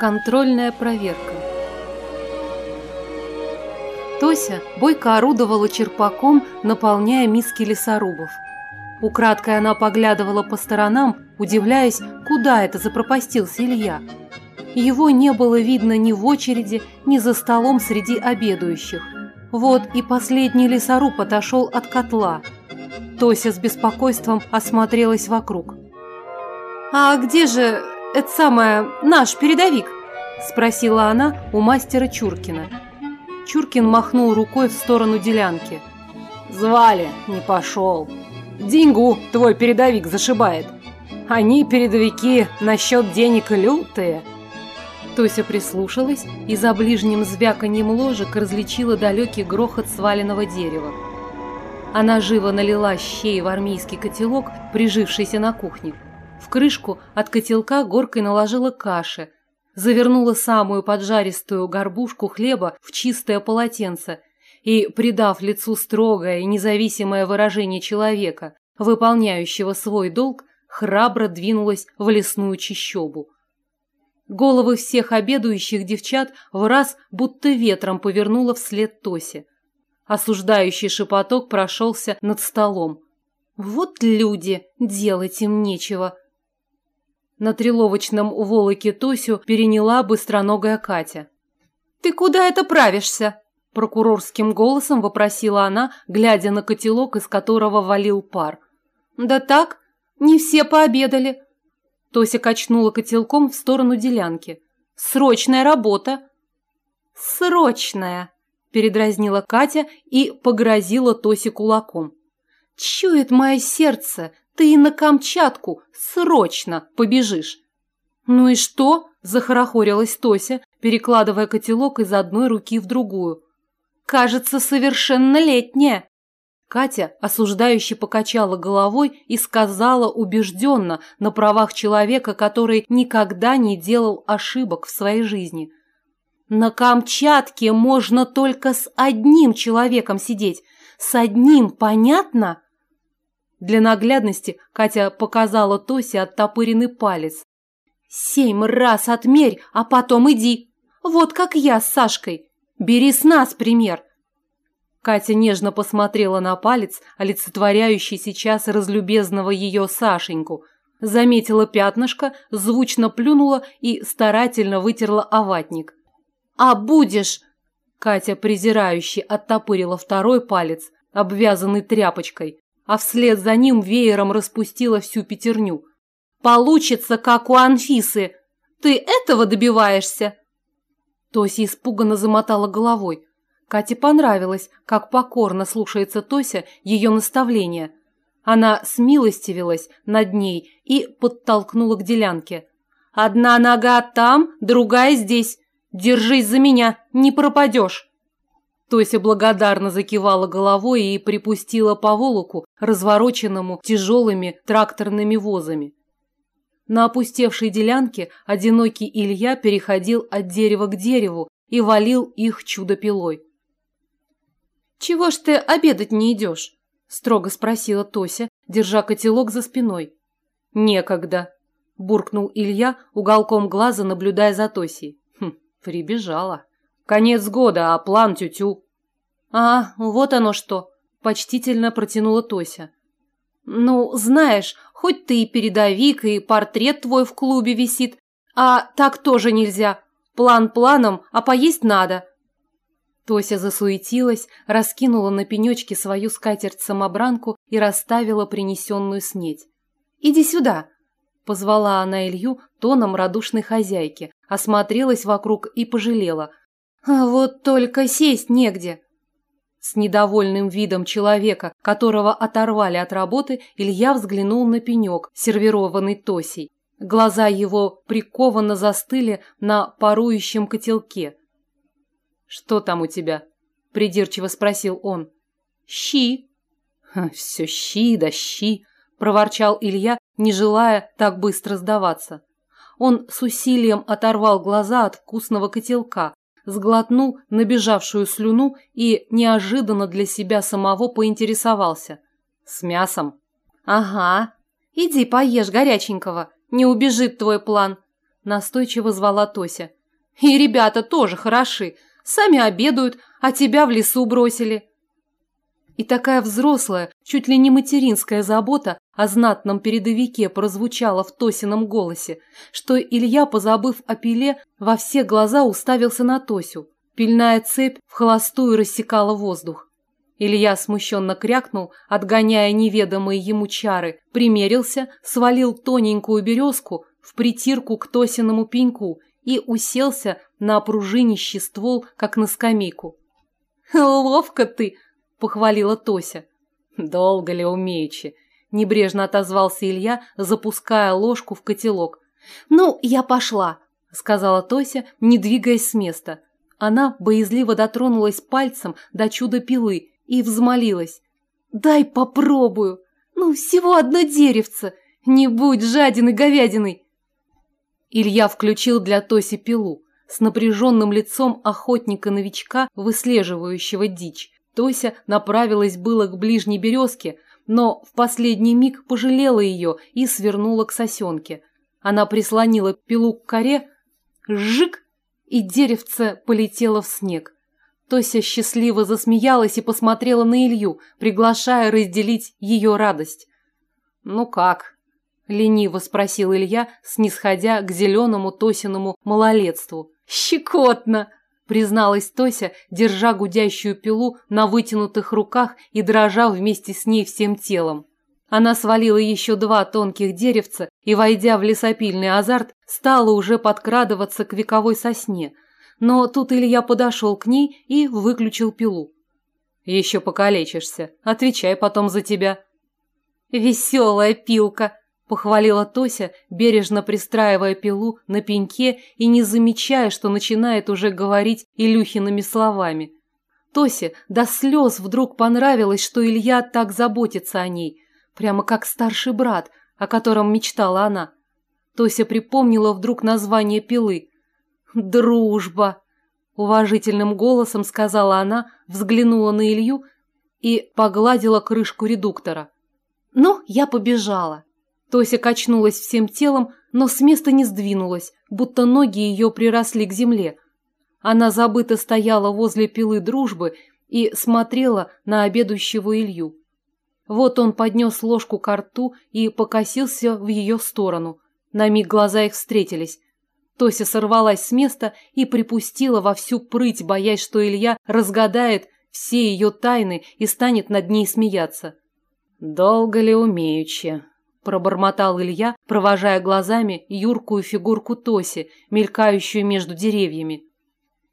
Контрольная проверка. Тося бойко орудовала черпаком, наполняя миски лесорубов. Украдкой она поглядывала по сторонам, удивляясь, куда это запропастился Илья. Его не было видно ни в очереди, ни за столом среди обедающих. Вот и последний лесоруб отошел от котла. Тося с беспокойством осмотрелась вокруг. «А где же это самое, наш передовик?» – спросила она у мастера Чуркина. Чуркин махнул рукой в сторону делянки. «Звали, не пошел. Деньгу твой передовик зашибает. Они, передовики, насчет денег лютые». Тося прислушалась и за ближним звяканьем ложек различила далекий грохот сваленного дерева. Она живо налила щей в армейский котелок, прижившийся на кухне. В крышку от котелка горкой наложила каши, завернула самую поджаристую горбушку хлеба в чистое полотенце и, придав лицу строгое и независимое выражение человека, выполняющего свой долг, храбро двинулась в лесную чащобу. Головы всех обедающих девчат в раз будто ветром повернуло вслед Тосе. Осуждающий шепоток прошелся над столом. «Вот люди, делать им нечего!» На треловочном волоке Тосю переняла быстроногая Катя. «Ты куда это правишься?» Прокурорским голосом вопросила она, глядя на котелок, из которого валил пар. «Да так, не все пообедали». Тося качнула котелком в сторону делянки. «Срочная работа!» «Срочная!» – передразнила Катя и погрозила Тосе кулаком. «Чует мое сердце, ты на Камчатку срочно побежишь. Ну и что? Захорохорилась Тося, перекладывая котелок из одной руки в другую. Кажется, совершеннолетняя. Катя осуждающе покачала головой и сказала убежденно на правах человека, который никогда не делал ошибок в своей жизни. На Камчатке можно только с одним человеком сидеть. С одним, понятно? Для наглядности Катя показала Тосе оттопыренный палец. «Семь раз отмерь, а потом иди. Вот как я с Сашкой. Бери с нас пример». Катя нежно посмотрела на палец, олицетворяющий сейчас разлюбезного ее Сашеньку. Заметила пятнышко, звучно плюнула и старательно вытерла оватник. «А будешь!» Катя презирающе оттопырила второй палец, обвязанный тряпочкой а вслед за ним веером распустила всю пятерню. «Получится, как у Анфисы! Ты этого добиваешься?» Тося испуганно замотала головой. Кате понравилось, как покорно слушается Тося ее наставления. Она смилостивилась над ней и подтолкнула к делянке. «Одна нога там, другая здесь. Держись за меня, не пропадешь!» Тося благодарно закивала головой и припустила по волоку, развороченному тяжелыми тракторными возами. На опустевшей делянке одинокий Илья переходил от дерева к дереву и валил их чудо-пилой. «Чего ж ты обедать не идешь?» – строго спросила Тося, держа котелок за спиной. «Некогда», – буркнул Илья, уголком глаза наблюдая за Тосей. «Хм, прибежала». Конец года, а план тю-тю. А, вот оно что, почтительно протянула Тося. Ну, знаешь, хоть ты и передовик, и портрет твой в клубе висит, а так тоже нельзя. План планом, а поесть надо. Тося засуетилась, раскинула на пенечке свою скатерть-самобранку и расставила принесенную снеть. «Иди сюда!» – позвала она Илью тоном радушной хозяйки, осмотрелась вокруг и пожалела – а вот только сесть негде. С недовольным видом человека, которого оторвали от работы, Илья взглянул на пенек, сервированный Тосей. Глаза его прикованно застыли на парующем котелке. «Что там у тебя?» – придирчиво спросил он. «Щи». «Все щи да щи», – проворчал Илья, не желая так быстро сдаваться. Он с усилием оторвал глаза от вкусного котелка, сглотнул набежавшую слюну и неожиданно для себя самого поинтересовался. «С мясом?» «Ага», Иди поешь горяченького, не убежит твой план, настойчиво звала Тося. И ребята тоже хороши, сами обедают, а тебя в лесу бросили. И такая взрослая, чуть ли не материнская забота о знатном передовике прозвучала в Тосином голосе, что Илья, позабыв о пиле, во все глаза уставился на Тосю. Пильная цепь в холостую рассекала воздух. Илья смущенно крякнул, отгоняя неведомые ему чары, примерился, свалил тоненькую березку в притирку к Тосиному пеньку и уселся на пружинищий ствол, как на скамейку. «Ловко ты!» – похвалила Тося. «Долго ли умеючи?» – небрежно отозвался Илья, запуская ложку в котелок. «Ну, я пошла», – сказала Тося, не двигаясь с места. Она боязливо дотронулась пальцем до чуда пилы и взмолилась. «Дай попробую! Ну, всего одно деревце! Не будь жадиной говядиной!» Илья включил для Тоси пилу с напряженным лицом охотника-новичка, выслеживающего дичь. Тося направилась было к ближней березке, но в последний миг пожалела ее и свернула к сосенке. Она прислонила пилу к коре, жик, и деревце полетело в снег. Тося счастливо засмеялась и посмотрела на Илью, приглашая разделить ее радость. «Ну как?» – лениво спросил Илья, снисходя к зеленому Тосиному малолетству. «Щекотно!» – призналась Тося, держа гудящую пилу на вытянутых руках и дрожа вместе с ней всем телом. Она свалила еще два тонких деревца и, войдя в лесопильный азарт, стала уже подкрадываться к вековой сосне. Но тут Илья подошел к ней и выключил пилу. «Еще покалечишься. Отвечай потом за тебя». «Веселая пилка!» – похвалила Тося, бережно пристраивая пилу на пеньке и не замечая, что начинает уже говорить Илюхиными словами. Тосе до слез вдруг понравилось, что Илья так заботится о ней – прямо как старший брат, о котором мечтала она. Тося припомнила вдруг название пилы. «Дружба!» – уважительным голосом сказала она, взглянула на Илью и погладила крышку редуктора. «Ну, я побежала». Тося качнулась всем телом, но с места не сдвинулась, будто ноги ее приросли к земле. Она забыто стояла возле пилы дружбы и смотрела на обедающего Илью. Вот он поднес ложку к рту и покосился в ее сторону. На миг глаза их встретились. Тося сорвалась с места и припустила во всю прыть, боясь, что Илья разгадает все ее тайны и станет над ней смеяться. «Долго ли умеючи?» – пробормотал Илья, провожая глазами юркую фигурку Тоси, мелькающую между деревьями.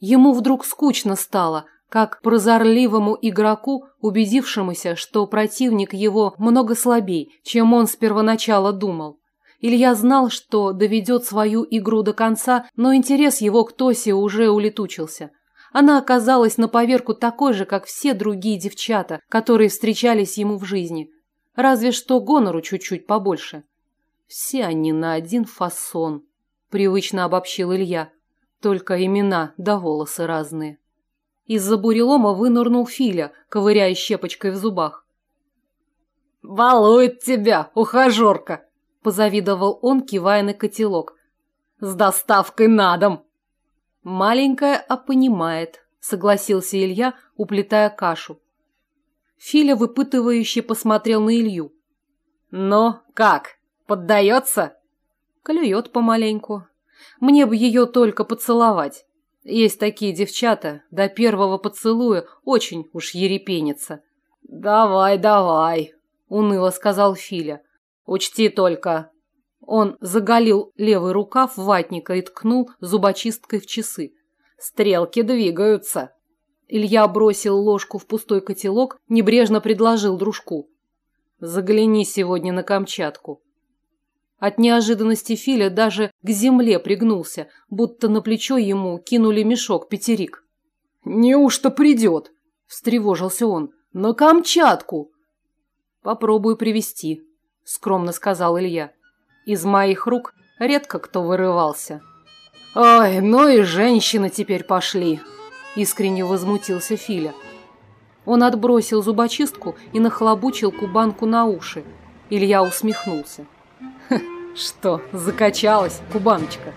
Ему вдруг скучно стало, как прозорливому игроку, убедившемуся, что противник его много слабей, чем он с первоначала думал. Илья знал, что доведет свою игру до конца, но интерес его к Тосе уже улетучился. Она оказалась на поверку такой же, как все другие девчата, которые встречались ему в жизни. Разве что гонору чуть-чуть побольше. Все они на один фасон, привычно обобщил Илья. Только имена да волосы разные. Из-за бурелома вынырнул Филя, ковыряя щепочкой в зубах. «Балует тебя, ухажерка!» – позавидовал он, кивая на котелок. «С доставкой на дом!» «Маленькая, а понимает», – согласился Илья, уплетая кашу. Филя выпытывающе посмотрел на Илью. «Ну, как, поддается?» Клюет помаленьку. Мне бы ее только поцеловать. Есть такие девчата, до первого поцелуя очень уж ерепенятся. «Давай, давай», – уныло сказал Филя. «Учти только». Он заголил левый рукав ватника и ткнул зубочисткой в часы. «Стрелки двигаются». Илья бросил ложку в пустой котелок, небрежно предложил дружку. «Загляни сегодня на Камчатку. От неожиданности Филя даже к земле пригнулся, будто на плечо ему кинули мешок пятерик. «Неужто придет?» – встревожился он. «На Камчатку!» «Попробую привести, скромно сказал Илья. «Из моих рук редко кто вырывался». «Ой, ну и женщины теперь пошли!» – искренне возмутился Филя. Он отбросил зубочистку и нахлобучил кубанку на уши. Илья усмехнулся. Что, закачалась, кубаночка?